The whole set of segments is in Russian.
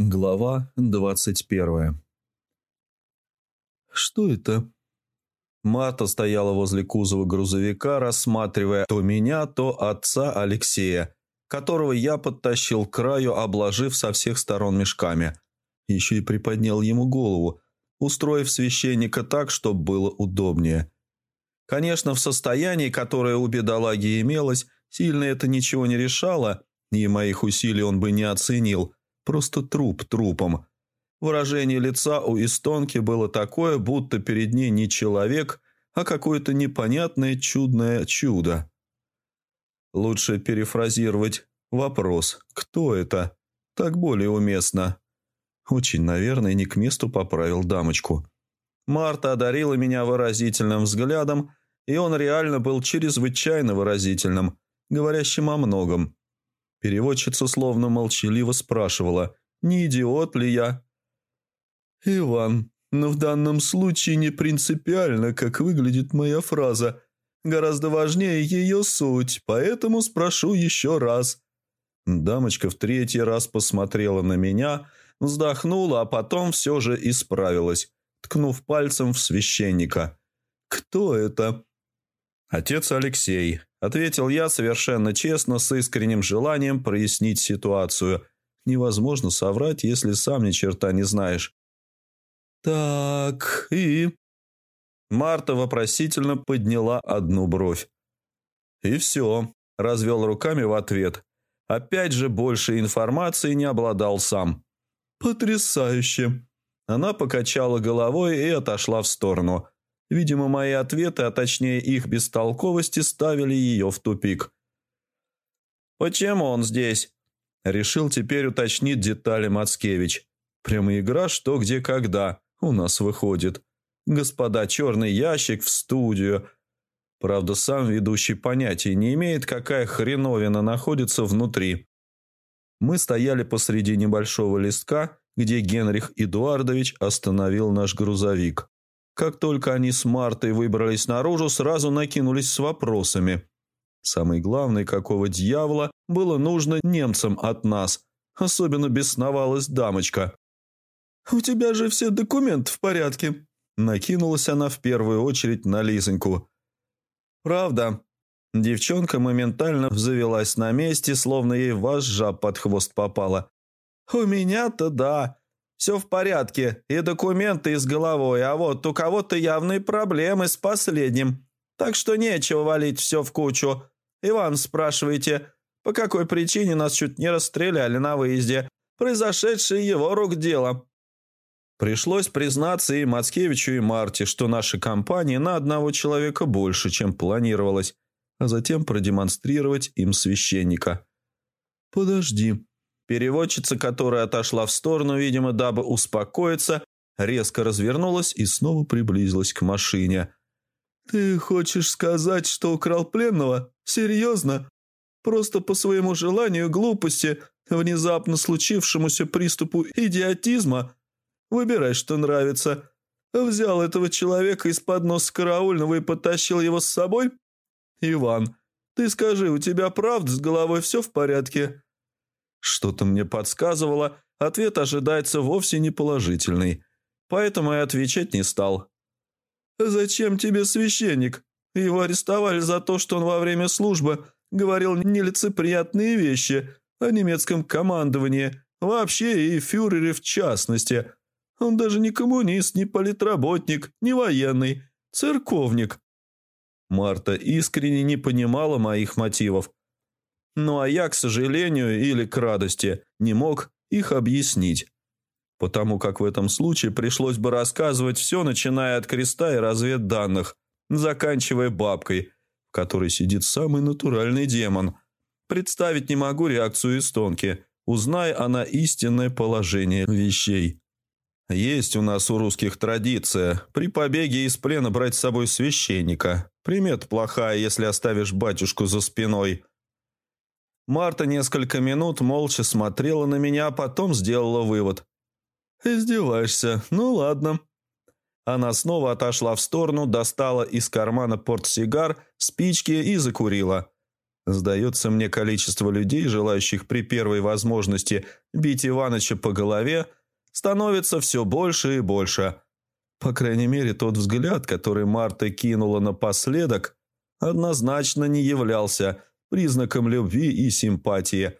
Глава двадцать первая «Что это?» Марта стояла возле кузова грузовика, рассматривая то меня, то отца Алексея, которого я подтащил к краю, обложив со всех сторон мешками. Еще и приподнял ему голову, устроив священника так, чтобы было удобнее. Конечно, в состоянии, которое у бедолаги имелось, сильно это ничего не решало, и моих усилий он бы не оценил – Просто труп трупом. Выражение лица у эстонки было такое, будто перед ней не человек, а какое-то непонятное чудное чудо. Лучше перефразировать вопрос «Кто это?» Так более уместно. Очень, наверное, не к месту поправил дамочку. Марта одарила меня выразительным взглядом, и он реально был чрезвычайно выразительным, говорящим о многом. Переводчица словно молчаливо спрашивала, не идиот ли я. «Иван, но в данном случае не принципиально, как выглядит моя фраза. Гораздо важнее ее суть, поэтому спрошу еще раз». Дамочка в третий раз посмотрела на меня, вздохнула, а потом все же исправилась, ткнув пальцем в священника. «Кто это?» «Отец Алексей», — ответил я совершенно честно, с искренним желанием прояснить ситуацию. Невозможно соврать, если сам ни черта не знаешь. «Так, и...» Марта вопросительно подняла одну бровь. «И все», — развел руками в ответ. Опять же, больше информации не обладал сам. «Потрясающе!» Она покачала головой и отошла в сторону. Видимо, мои ответы, а точнее их бестолковости, ставили ее в тупик. «Почему он здесь?» Решил теперь уточнить детали Мацкевич. Прямо игра «Что, где, когда» у нас выходит. Господа, черный ящик в студию. Правда, сам ведущий понятия не имеет, какая хреновина находится внутри. Мы стояли посреди небольшого листка, где Генрих Эдуардович остановил наш грузовик. Как только они с Мартой выбрались наружу, сразу накинулись с вопросами. Самый главный, какого дьявола было нужно немцам от нас. Особенно бесновалась дамочка. «У тебя же все документы в порядке», – накинулась она в первую очередь на Лизоньку. «Правда». Девчонка моментально завелась на месте, словно ей вожжа под хвост попала. «У меня-то да. Все в порядке, и документы, и с головой, а вот у кого-то явные проблемы с последним. Так что нечего валить все в кучу. Иван, спрашиваете, по какой причине нас чуть не расстреляли на выезде? Произошедшее его рук дело. Пришлось признаться и Мацкевичу, и Марте, что наша компания на одного человека больше, чем планировалось, а затем продемонстрировать им священника. «Подожди», Переводчица, которая отошла в сторону, видимо, дабы успокоиться, резко развернулась и снова приблизилась к машине. «Ты хочешь сказать, что украл пленного? Серьезно? Просто по своему желанию глупости, внезапно случившемуся приступу идиотизма? Выбирай, что нравится. Взял этого человека из-под носа караульного и потащил его с собой? Иван, ты скажи, у тебя правда с головой все в порядке?» Что-то мне подсказывало, ответ ожидается вовсе не положительный, поэтому я отвечать не стал. «Зачем тебе священник? Его арестовали за то, что он во время службы говорил нелицеприятные вещи о немецком командовании, вообще и фюрере в частности. Он даже не коммунист, не политработник, не военный, церковник». Марта искренне не понимала моих мотивов, ну а я, к сожалению или к радости, не мог их объяснить. Потому как в этом случае пришлось бы рассказывать все, начиная от креста и разведданных, заканчивая бабкой, в которой сидит самый натуральный демон. Представить не могу реакцию эстонки, узная она истинное положение вещей. Есть у нас у русских традиция при побеге из плена брать с собой священника. Примет плохая, если оставишь батюшку за спиной. Марта несколько минут молча смотрела на меня, а потом сделала вывод. «Издеваешься? Ну ладно». Она снова отошла в сторону, достала из кармана портсигар, спички и закурила. Сдается мне количество людей, желающих при первой возможности бить Иваныча по голове, становится все больше и больше. По крайней мере, тот взгляд, который Марта кинула напоследок, однозначно не являлся признаком любви и симпатии.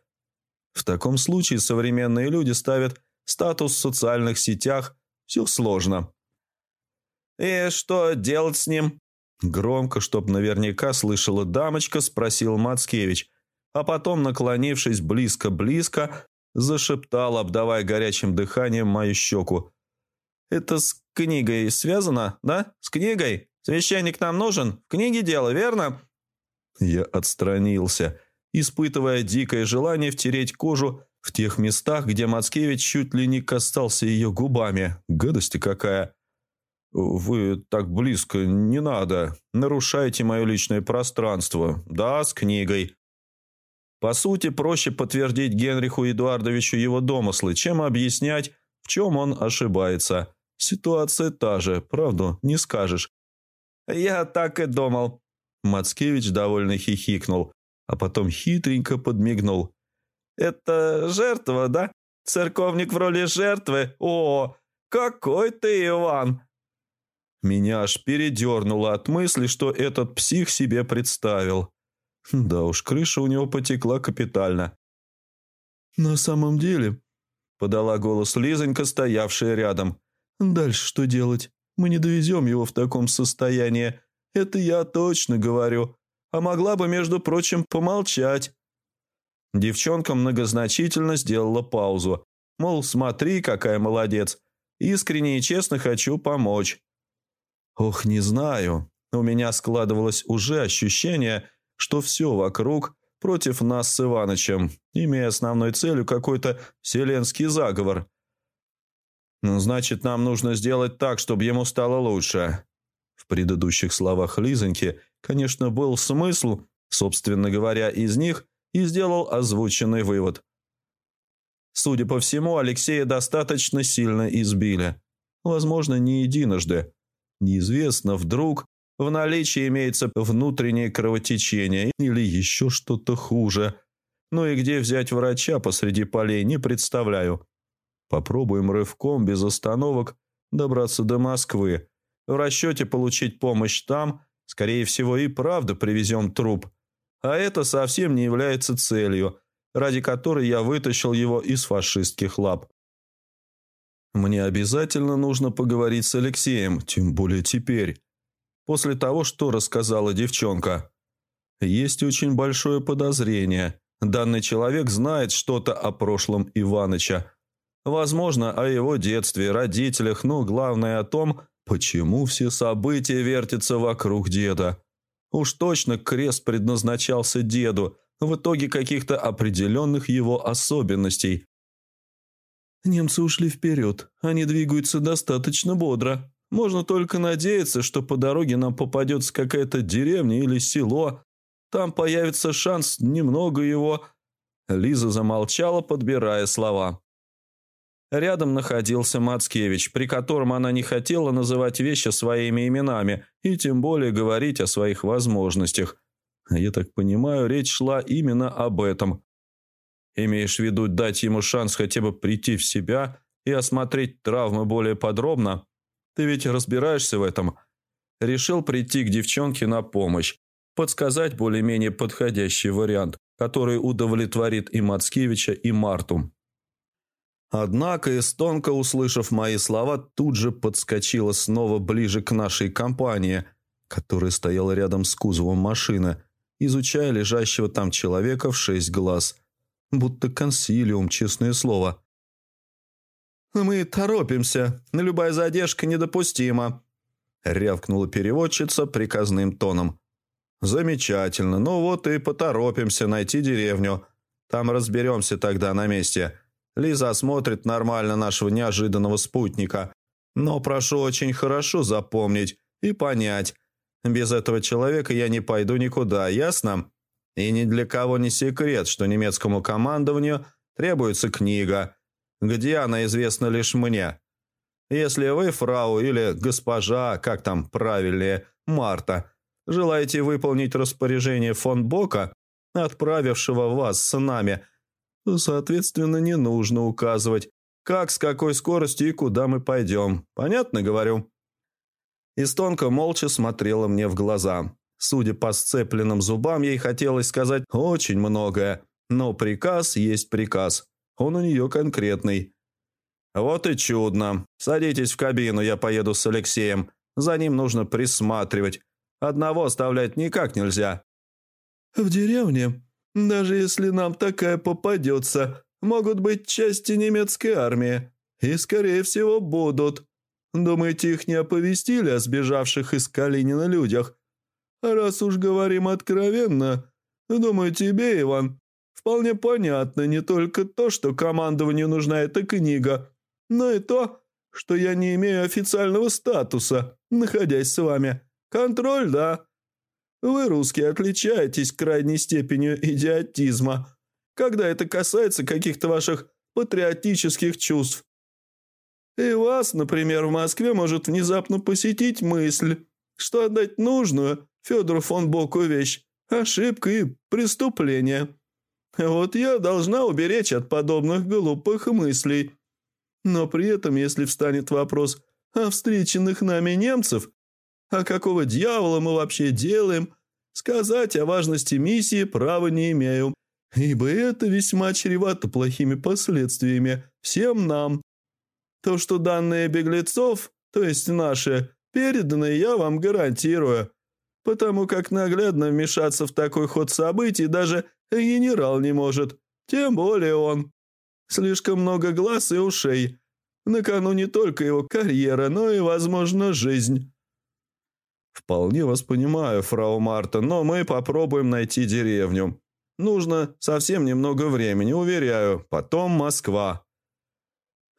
В таком случае современные люди ставят статус в социальных сетях «все сложно». «И что делать с ним?» Громко, чтоб наверняка слышала дамочка, спросил Мацкевич, а потом, наклонившись близко-близко, зашептал, обдавая горячим дыханием мою щеку. «Это с книгой связано, да? С книгой? Священник нам нужен? В книге дело, верно?» Я отстранился, испытывая дикое желание втереть кожу в тех местах, где Мацкевич чуть ли не касался ее губами. Гадости какая! «Вы так близко, не надо. Нарушайте мое личное пространство. Да, с книгой». По сути, проще подтвердить Генриху Эдуардовичу его домыслы, чем объяснять, в чем он ошибается. Ситуация та же, правду не скажешь. «Я так и думал». Мацкевич довольно хихикнул, а потом хитренько подмигнул. «Это жертва, да? Церковник в роли жертвы? О, какой ты, Иван!» Меня аж передернуло от мысли, что этот псих себе представил. Да уж, крыша у него потекла капитально. «На самом деле», — подала голос Лизонька, стоявшая рядом, — «дальше что делать? Мы не довезем его в таком состоянии. Это я точно говорю. А могла бы, между прочим, помолчать». Девчонка многозначительно сделала паузу. Мол, смотри, какая молодец. Искренне и честно хочу помочь. Ох, не знаю. У меня складывалось уже ощущение, что все вокруг против нас с Иванычем, имея основной целью какой-то вселенский заговор. Значит, нам нужно сделать так, чтобы ему стало лучше. Предыдущих словах Лизоньки, конечно, был смысл, собственно говоря, из них, и сделал озвученный вывод. Судя по всему, Алексея достаточно сильно избили. Возможно, не единожды. Неизвестно, вдруг в наличии имеется внутреннее кровотечение или еще что-то хуже. Ну и где взять врача посреди полей, не представляю. Попробуем рывком, без остановок, добраться до Москвы. В расчете получить помощь там, скорее всего, и правда привезем труп. А это совсем не является целью, ради которой я вытащил его из фашистских лап. Мне обязательно нужно поговорить с Алексеем, тем более теперь. После того, что рассказала девчонка. Есть очень большое подозрение. Данный человек знает что-то о прошлом Иваныча. Возможно, о его детстве, родителях, но главное о том, почему все события вертятся вокруг деда. Уж точно крест предназначался деду, в итоге каких-то определенных его особенностей, Немцы ушли вперед. Они двигаются достаточно бодро. Можно только надеяться, что по дороге нам попадется какая-то деревня или село. Там появится шанс немного его...» Лиза замолчала, подбирая слова. Рядом находился Мацкевич, при котором она не хотела называть вещи своими именами и тем более говорить о своих возможностях. Я так понимаю, речь шла именно об этом. Имеешь в виду дать ему шанс хотя бы прийти в себя и осмотреть травмы более подробно? Ты ведь разбираешься в этом. Решил прийти к девчонке на помощь, подсказать более-менее подходящий вариант, который удовлетворит и Мацкевича, и Марту. Однако Эстонка, услышав мои слова, тут же подскочила снова ближе к нашей компании, которая стояла рядом с кузовом машины, изучая лежащего там человека в шесть глаз – будто консилиум, честное слово. «Мы торопимся, любая задержка недопустима», — рявкнула переводчица приказным тоном. «Замечательно, ну вот и поторопимся найти деревню. Там разберемся тогда на месте. Лиза осмотрит нормально нашего неожиданного спутника. Но прошу очень хорошо запомнить и понять. Без этого человека я не пойду никуда, ясно?» И ни для кого не секрет, что немецкому командованию требуется книга, где она известна лишь мне. Если вы, фрау или госпожа, как там правильнее, Марта, желаете выполнить распоряжение фон Бока, отправившего вас с нами, соответственно, не нужно указывать, как, с какой скоростью и куда мы пойдем. Понятно говорю?» Истонка молча смотрела мне в глаза. Судя по сцепленным зубам, ей хотелось сказать очень многое, но приказ есть приказ. Он у нее конкретный. «Вот и чудно. Садитесь в кабину, я поеду с Алексеем. За ним нужно присматривать. Одного оставлять никак нельзя». «В деревне, даже если нам такая попадется, могут быть части немецкой армии. И, скорее всего, будут. Думаете, их не оповестили о сбежавших из Калинина людях? Раз уж говорим откровенно, думаю, тебе, Иван, вполне понятно не только то, что командованию нужна эта книга, но и то, что я не имею официального статуса, находясь с вами. Контроль, да. Вы, русские, отличаетесь крайней степенью идиотизма, когда это касается каких-то ваших патриотических чувств. И вас, например, в Москве может внезапно посетить мысль, что отдать нужную Федору фон Боку вещь – ошибка и преступление. Вот я должна уберечь от подобных глупых мыслей. Но при этом, если встанет вопрос о встреченных нами немцев, а какого дьявола мы вообще делаем, сказать о важности миссии права не имею, ибо это весьма чревато плохими последствиями всем нам. То, что данные беглецов, то есть наши, переданы, я вам гарантирую, потому как наглядно вмешаться в такой ход событий даже генерал не может, тем более он. Слишком много глаз и ушей. На кону не только его карьера, но и, возможно, жизнь. «Вполне вас понимаю, фрау Марта, но мы попробуем найти деревню. Нужно совсем немного времени, уверяю. Потом Москва».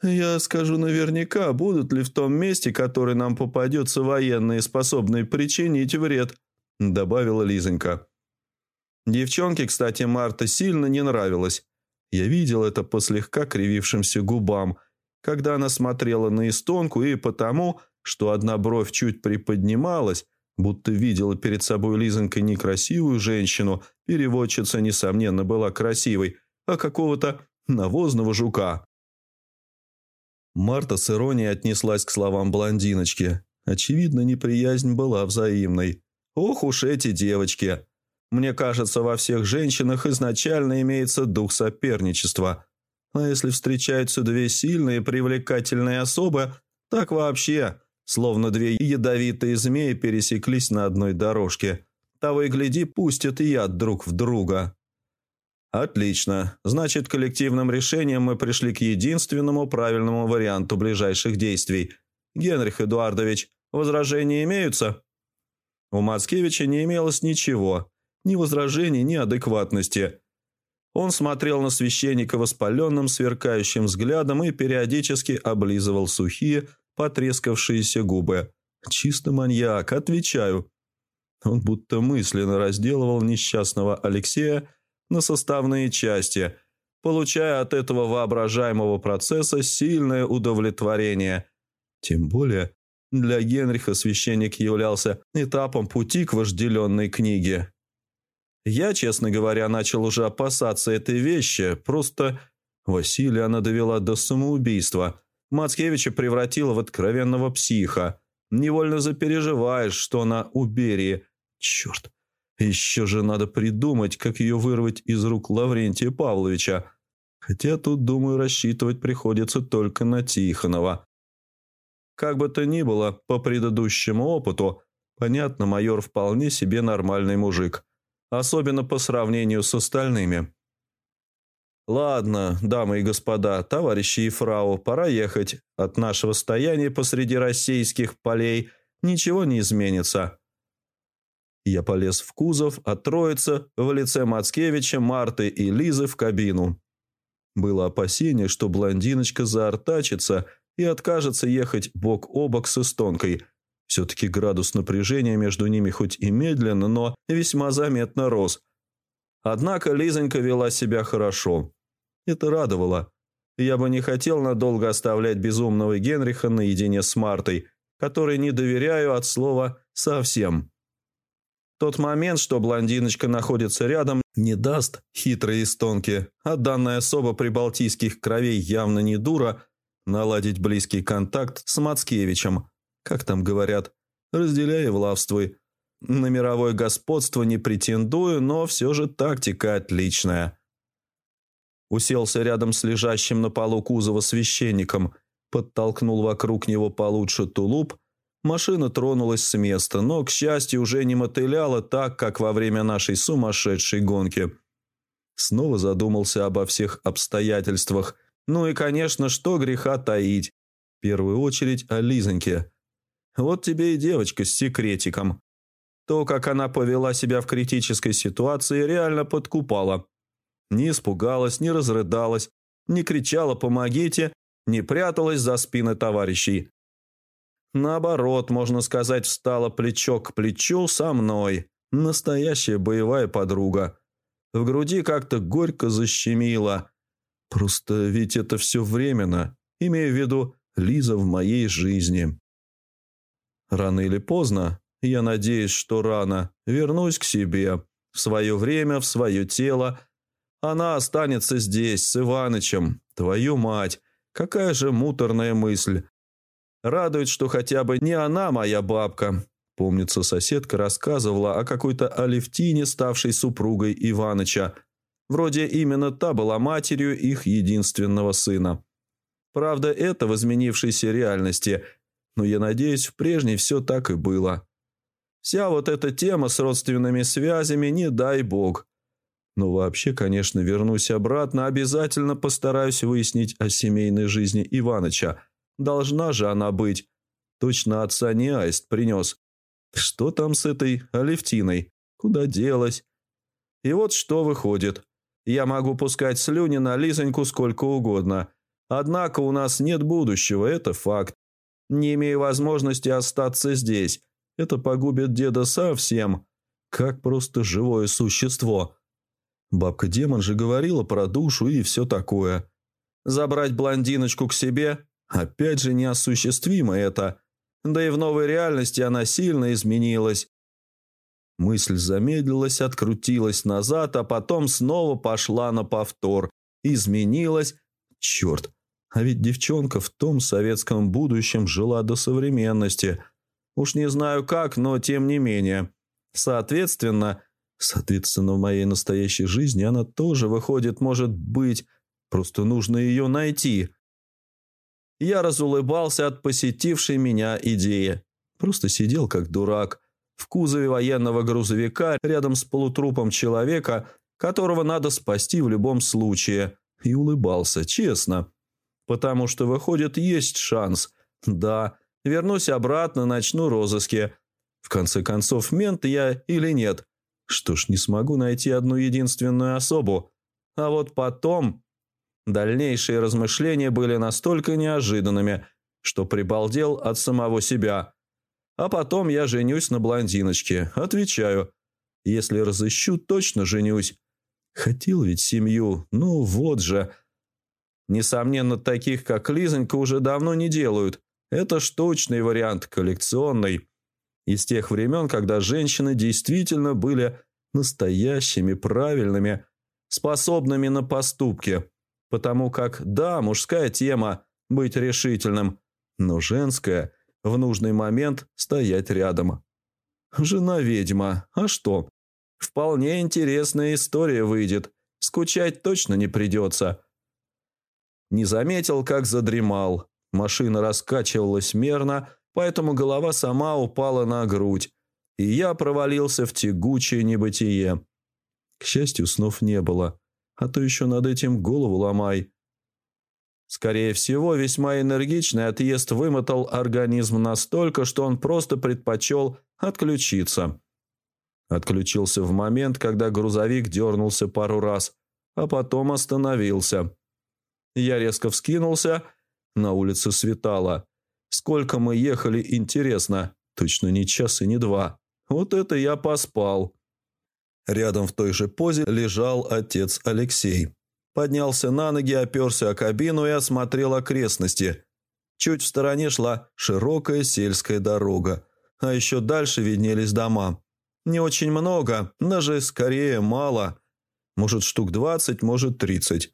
«Я скажу наверняка, будут ли в том месте, который нам попадется, военные, способные причинить вред», – добавила Лизонька. Девчонке, кстати, Марта сильно не нравилась. Я видел это по слегка кривившимся губам, когда она смотрела на истонку и потому, что одна бровь чуть приподнималась, будто видела перед собой Лизонька не красивую женщину, переводчица, несомненно, была красивой, а какого-то навозного жука. Марта с иронией отнеслась к словам блондиночки. Очевидно, неприязнь была взаимной. «Ох уж эти девочки!» Мне кажется, во всех женщинах изначально имеется дух соперничества. А если встречаются две сильные привлекательные особы, так вообще, словно две ядовитые змеи пересеклись на одной дорожке. Того и гляди, пустят яд друг в друга. Отлично. Значит, коллективным решением мы пришли к единственному правильному варианту ближайших действий. Генрих Эдуардович, возражения имеются? У Мацкевича не имелось ничего ни возражений, ни адекватности. Он смотрел на священника воспаленным, сверкающим взглядом и периодически облизывал сухие, потрескавшиеся губы. «Чисто маньяк, отвечаю». Он будто мысленно разделывал несчастного Алексея на составные части, получая от этого воображаемого процесса сильное удовлетворение. Тем более для Генриха священник являлся этапом пути к вожделенной книге. Я, честно говоря, начал уже опасаться этой вещи, просто Василия она довела до самоубийства. Мацкевича превратила в откровенного психа. Невольно запереживаешь, что она у Берии. Черт, еще же надо придумать, как ее вырвать из рук Лаврентия Павловича. Хотя тут, думаю, рассчитывать приходится только на Тихонова. Как бы то ни было, по предыдущему опыту, понятно, майор вполне себе нормальный мужик особенно по сравнению с остальными. «Ладно, дамы и господа, товарищи и фрау, пора ехать. От нашего стояния посреди российских полей ничего не изменится». Я полез в кузов, а троица в лице Мацкевича, Марты и Лизы в кабину. Было опасение, что блондиночка заортачится и откажется ехать бок о бок с эстонкой – все-таки градус напряжения между ними хоть и медленно, но весьма заметно рос. Однако Лизонька вела себя хорошо. Это радовало. Я бы не хотел надолго оставлять безумного Генриха наедине с Мартой, которой не доверяю от слова «совсем». Тот момент, что блондиночка находится рядом, не даст хитрые истонки, а данная особа прибалтийских кровей явно не дура, наладить близкий контакт с Мацкевичем, как там говорят, разделяй и влавствуй. На мировое господство не претендую, но все же тактика отличная. Уселся рядом с лежащим на полу кузова священником, подтолкнул вокруг него получше тулуп. Машина тронулась с места, но, к счастью, уже не мотыляла так, как во время нашей сумасшедшей гонки. Снова задумался обо всех обстоятельствах. Ну и, конечно, что греха таить. В первую очередь о Лизоньке. Вот тебе и девочка с секретиком. То, как она повела себя в критической ситуации, реально подкупала. Не испугалась, не разрыдалась, не кричала «помогите», не пряталась за спины товарищей. Наоборот, можно сказать, встала плечо к плечу со мной. Настоящая боевая подруга. В груди как-то горько защемило. Просто ведь это все временно, имея в виду Лиза в моей жизни. Рано или поздно, я надеюсь, что рано, вернусь к себе, в свое время, в свое тело, она останется здесь, с Иванычем. Твою мать, какая же муторная мысль. Радует, что хотя бы не она моя бабка. Помнится, соседка рассказывала о какой-то Алевтине, ставшей супругой Иваныча. Вроде именно та была матерью их единственного сына. Правда, это в изменившейся реальности, но я надеюсь, в прежней все так и было. Вся вот эта тема с родственными связями, не дай бог, но вообще, конечно, вернусь обратно, обязательно постараюсь выяснить о семейной жизни Иваныча. Должна же она быть. Точно отца не аист принес. Что там с этой Алевтиной? Куда делась? И вот что выходит. Я могу пускать слюни на Лизоньку сколько угодно. Однако у нас нет будущего, это факт. Не имея возможности остаться здесь, это погубит деда совсем, как просто живое существо. Бабка-демон же говорила про душу и все такое. Забрать блондиночку к себе – опять же неосуществимо это. Да и в новой реальности она сильно изменилась. Мысль замедлилась, открутилась назад, а потом снова пошла на повтор. Изменилась. Черт, а ведь девчонка в том советском будущем жила до современности. Уж не знаю как, но тем не менее. Соответственно, Соответственно, в моей настоящей жизни она тоже выходит, может быть, просто нужно ее найти. Я разулыбался от посетившей меня идеи. Просто сидел как дурак в кузове военного грузовика рядом с полутрупом человека, которого надо спасти в любом случае, и улыбался, честно. Потому что, выходит, есть шанс. Да, вернусь обратно, начну розыски. В конце концов, мент я или нет. Что ж, не смогу найти одну единственную особу. А вот потом... Дальнейшие размышления были настолько неожиданными, что прибалдел от самого себя. А потом я женюсь на блондиночке. Отвечаю. Если разыщу, точно женюсь. Хотел ведь семью. Ну вот же. Несомненно, таких, как Лизонька, уже давно не делают. Это ж точный вариант, коллекционный из тех времен, когда женщины действительно были настоящими, правильными, способными на поступки. Потому как, да, мужская тема – быть решительным, но женская – в нужный момент стоять рядом. Жена-ведьма, а что? Вполне интересная история выйдет, скучать точно не придется. Не заметил, как задремал. Машина раскачивалась мерно, поэтому голова сама упала на грудь, и я провалился в тягучее небытие. К счастью, снов не было, а то еще над этим голову ломай. Скорее всего, весьма энергичный отъезд вымотал организм настолько, что он просто предпочел отключиться. Отключился в момент, когда грузовик дернулся пару раз, а потом остановился. Я резко вскинулся, на улице светало. Сколько мы ехали, интересно. Точно не час и не два. Вот это я поспал. Рядом в той же позе лежал отец Алексей. Поднялся на ноги, оперся о кабину и осмотрел окрестности. Чуть в стороне шла широкая сельская дорога, а еще дальше виднелись дома. Не очень много, даже скорее мало. Может, штук двадцать, может, тридцать.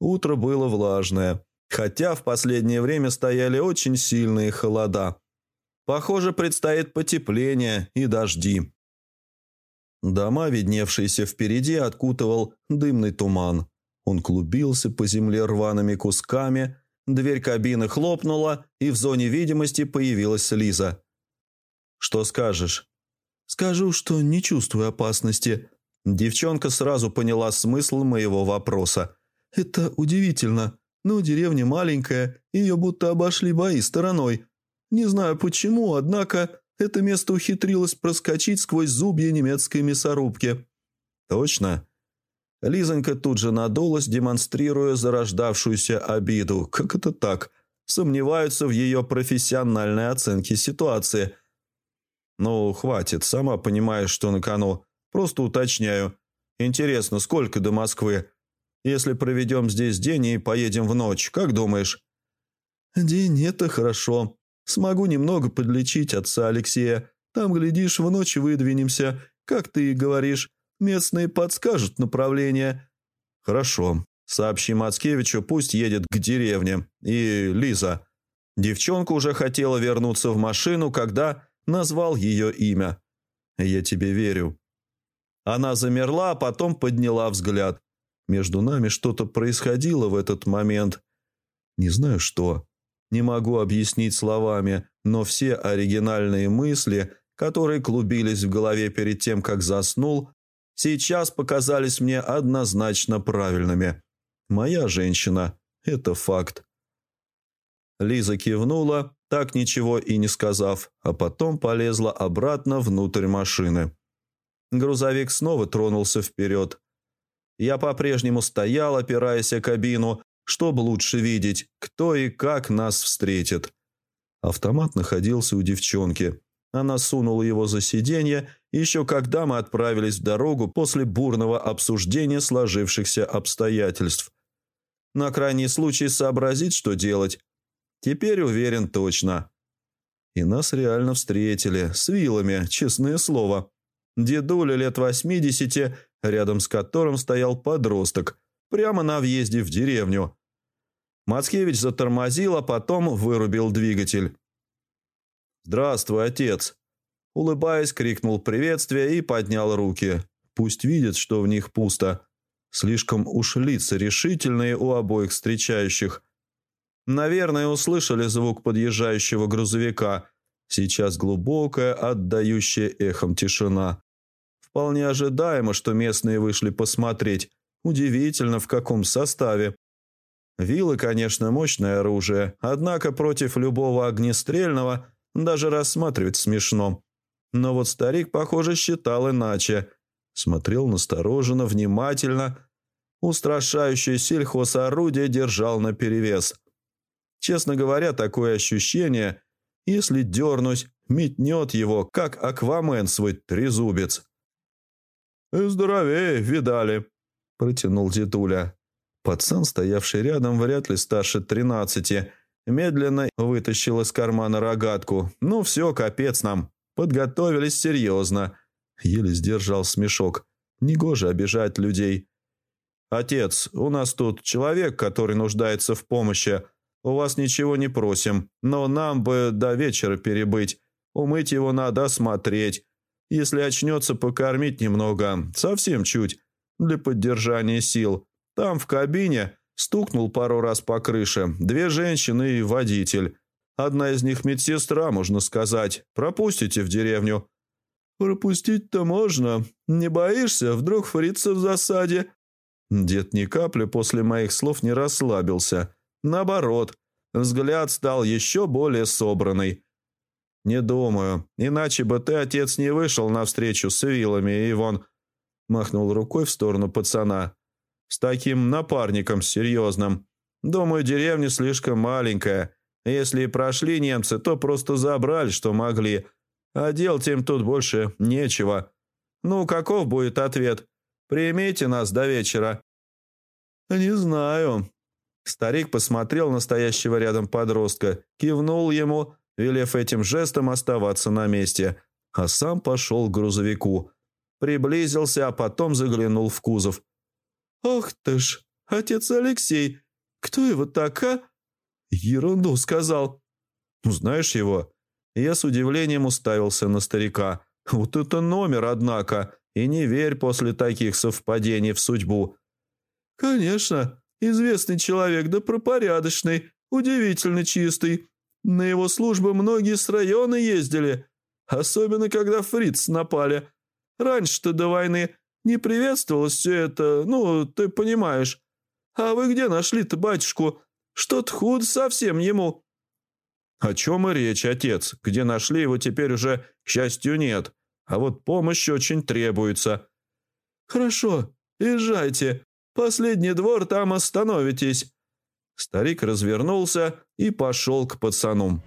Утро было влажное, хотя в последнее время стояли очень сильные холода. Похоже, предстоит потепление и дожди. Дома, видневшиеся впереди, откутывал дымный туман. Он клубился по земле рваными кусками, дверь кабины хлопнула, и в зоне видимости появилась Лиза. «Что скажешь?» «Скажу, что не чувствую опасности». Девчонка сразу поняла смысл моего вопроса. «Это удивительно, но деревня маленькая, ее будто обошли бои стороной. Не знаю почему, однако это место ухитрилось проскочить сквозь зубья немецкой мясорубки». «Точно?» Лизонька тут же надулась, демонстрируя зарождавшуюся обиду. Как это так? Сомневаются в ее профессиональной оценке ситуации. «Ну, хватит, сама понимаешь, что на кону. Просто уточняю. Интересно, сколько до Москвы? Если проведем здесь день и поедем в ночь, как думаешь?» «День – это хорошо. Смогу немного подлечить отца Алексея. Там, глядишь, в ночь выдвинемся, как ты и говоришь. Местные подскажут направление». «Хорошо. Сообщи Мацкевичу, пусть едет к деревне. И Лиза». Девчонка уже хотела вернуться в машину, когда назвал ее имя. «Я тебе верю». Она замерла, а потом подняла взгляд. Между нами что-то происходило в этот момент. Не знаю что. Не могу объяснить словами, но все оригинальные мысли, которые клубились в голове перед тем, как заснул, сейчас показались мне однозначно правильными. Моя женщина – это факт. Лиза кивнула, так ничего и не сказав, а потом полезла обратно внутрь машины. Грузовик снова тронулся вперед. Я по-прежнему стоял, опираясь о кабину, чтобы лучше видеть, кто и как нас встретит. Автомат находился у девчонки. Она сунула его за сиденье, еще когда мы отправились в дорогу после бурного обсуждения сложившихся обстоятельств. На крайний случай сообразить, что делать. Теперь уверен точно. И нас реально встретили, с вилами, честное слово. Дедуля лет восьмидесяти, рядом с которым стоял подросток, прямо на въезде в деревню. Мацкевич затормозил, а потом вырубил двигатель. «Здравствуй, отец!» Улыбаясь, крикнул приветствие и поднял руки. Пусть видит, что в них пусто. Слишком уж лица решительные у обоих встречающих. Наверное, услышали звук подъезжающего грузовика. Сейчас глубокая, отдающая эхом тишина. Вполне ожидаемо, что местные вышли посмотреть. Удивительно, в каком составе. Вилы, конечно, мощное оружие, однако против любого огнестрельного даже рассматривать смешно. Но вот старик, похоже, считал иначе. Смотрел настороженно, внимательно. Устрашающее сельхозорудие держал наперевес. Честно говоря, такое ощущение, если дернусь, метнет его, как аквамен свой трезубец. «Здоровее, видали», – протянул дедуля. Пацан, стоявший рядом, вряд ли старше тринадцати, медленно вытащил из кармана рогатку. «Ну все, капец нам. Подготовились серьезно». Еле сдержал смешок. Негоже обижать людей. «Отец, у нас тут человек, который нуждается в помощи. У вас ничего не просим, но нам бы до вечера перебыть. Умыть его надо, осмотреть. Если очнется, покормить немного, совсем чуть, для поддержания сил. Там, в кабине, стукнул пару раз по крыше. Две женщины и водитель. Одна из них медсестра, можно сказать. Пропустите в деревню». «Пропустить-то можно. Не боишься? Вдруг фрица в засаде?» Дед ни капли после моих слов не расслабился. Наоборот, взгляд стал еще более собранный. «Не думаю. Иначе бы ты, отец, не вышел навстречу с вилами и вон...» Махнул рукой в сторону пацана. С таким напарником серьезным. Думаю, деревня слишком маленькая. Если и прошли немцы, то просто забрали, что могли. А делать им тут больше нечего. Ну, каков будет ответ? Примите нас до вечера». «Не знаю». Старик посмотрел на стоящего рядом подростка, кивнул ему, велев этим жестом оставаться на месте. а сам пошел к грузовику. Приблизился, а потом заглянул в кузов. «Ах ты ж, отец Алексей, кто его так, а?» «Ерунду сказал». «Ну, знаешь его?» Я с удивлением уставился на старика. «Вот это номер, однако, и не верь после таких совпадений в судьбу». «Конечно, известный человек, да пропорядочный, удивительно чистый. На его службы многие с района ездили, особенно когда фриц напали. Раньше-то до войны не приветствовалось все это, ну, ты понимаешь. А вы где нашли-то батюшку? Что-то худ совсем ему». «О чем и речь, отец? Где нашли его теперь уже, к счастью, нет. А вот помощь очень требуется». «Хорошо, езжайте. Последний двор там остановитесь». Старик развернулся и пошел к пацанам.